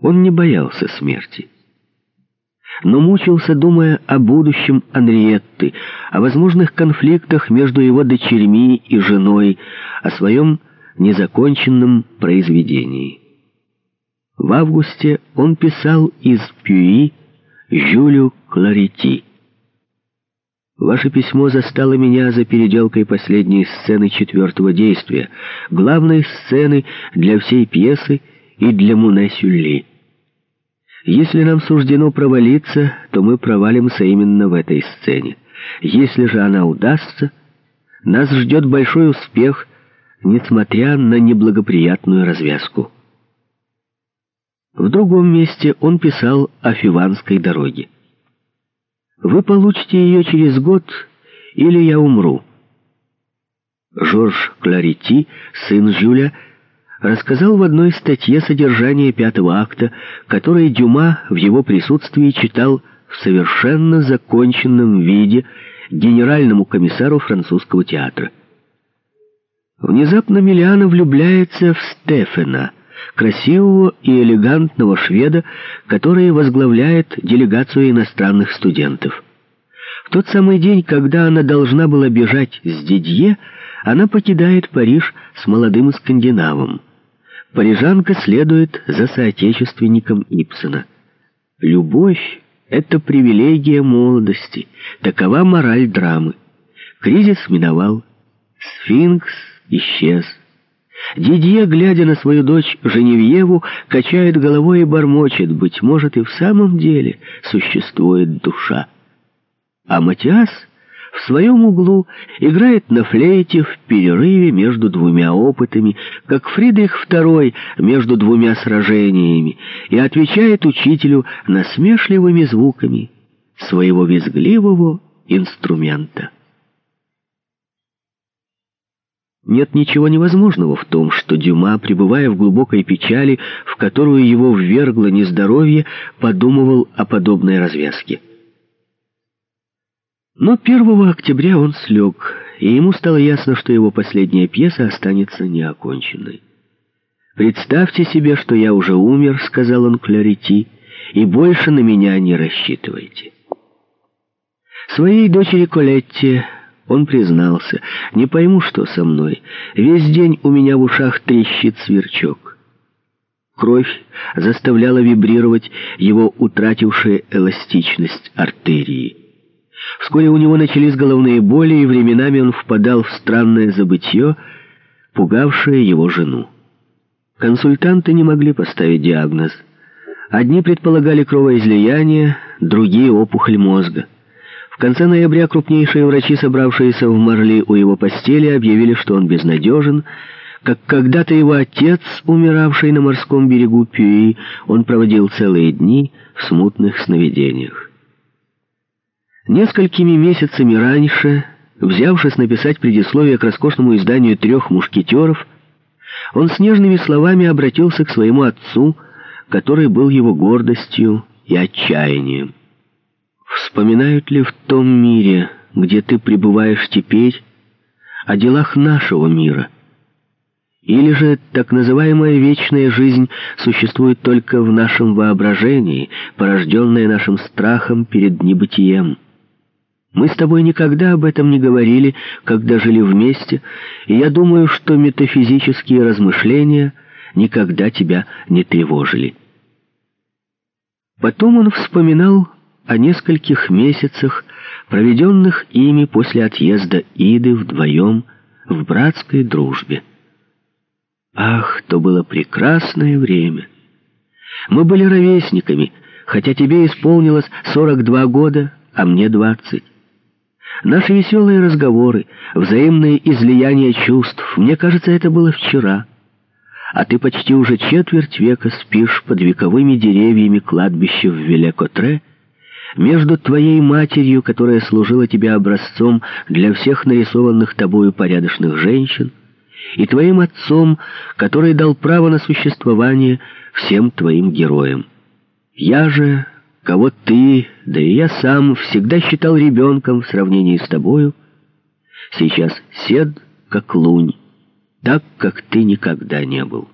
Он не боялся смерти, но мучился, думая о будущем Анриетты, о возможных конфликтах между его дочерьми и женой, о своем незаконченном произведении. В августе он писал из Пюи Жюлю Кларити. Ваше письмо застало меня за переделкой последней сцены четвертого действия, главной сцены для всей пьесы и для Муне Сюлли. Если нам суждено провалиться, то мы провалимся именно в этой сцене. Если же она удастся, нас ждет большой успех, несмотря на неблагоприятную развязку. В другом месте он писал о Фиванской дороге. «Вы получите ее через год, или я умру». Жорж Кларити, сын Жюля, рассказал в одной статье содержание пятого акта, который Дюма в его присутствии читал в совершенно законченном виде генеральному комиссару французского театра. Внезапно Миллиана влюбляется в Стефена, красивого и элегантного шведа, который возглавляет делегацию иностранных студентов. В тот самый день, когда она должна была бежать с Дидье, она покидает Париж с молодым скандинавом. Парижанка следует за соотечественником Ипсона. Любовь — это привилегия молодости, такова мораль драмы. Кризис миновал, сфинкс исчез. Дидье, глядя на свою дочь Женевьеву, качает головой и бормочет, быть может, и в самом деле существует душа. А Матиас своем углу играет на флейте в перерыве между двумя опытами, как Фридрих II между двумя сражениями, и отвечает учителю насмешливыми звуками своего визгливого инструмента. Нет ничего невозможного в том, что Дюма, пребывая в глубокой печали, в которую его ввергло нездоровье, подумывал о подобной развязке. Но 1 октября он слег, и ему стало ясно, что его последняя пьеса останется неоконченной. «Представьте себе, что я уже умер», — сказал он Кларити, — «и больше на меня не рассчитывайте». Своей дочери Колетте он признался, «Не пойму, что со мной. Весь день у меня в ушах трещит сверчок». Кровь заставляла вибрировать его утратившие эластичность артерии. Вскоре у него начались головные боли, и временами он впадал в странное забытье, пугавшее его жену. Консультанты не могли поставить диагноз. Одни предполагали кровоизлияние, другие — опухоль мозга. В конце ноября крупнейшие врачи, собравшиеся в Марли у его постели, объявили, что он безнадежен, как когда-то его отец, умиравший на морском берегу Пюи, он проводил целые дни в смутных сновидениях. Несколькими месяцами раньше, взявшись написать предисловие к роскошному изданию «Трех мушкетеров», он с нежными словами обратился к своему отцу, который был его гордостью и отчаянием. Вспоминают ли в том мире, где ты пребываешь теперь, о делах нашего мира? Или же так называемая вечная жизнь существует только в нашем воображении, порожденная нашим страхом перед небытием? Мы с тобой никогда об этом не говорили, когда жили вместе, и я думаю, что метафизические размышления никогда тебя не тревожили. Потом он вспоминал о нескольких месяцах, проведенных ими после отъезда Иды вдвоем в братской дружбе. Ах, то было прекрасное время! Мы были ровесниками, хотя тебе исполнилось 42 года, а мне 20. Наши веселые разговоры, взаимные излияния чувств, мне кажется, это было вчера. А ты почти уже четверть века спишь под вековыми деревьями кладбища в Велекотре, между твоей матерью, которая служила тебе образцом для всех нарисованных тобою порядочных женщин, и твоим отцом, который дал право на существование всем твоим героям. Я же, кого ты, да и я сам, всегда считал ребенком в сравнении с тобою, сейчас сед, как лунь, так, как ты никогда не был».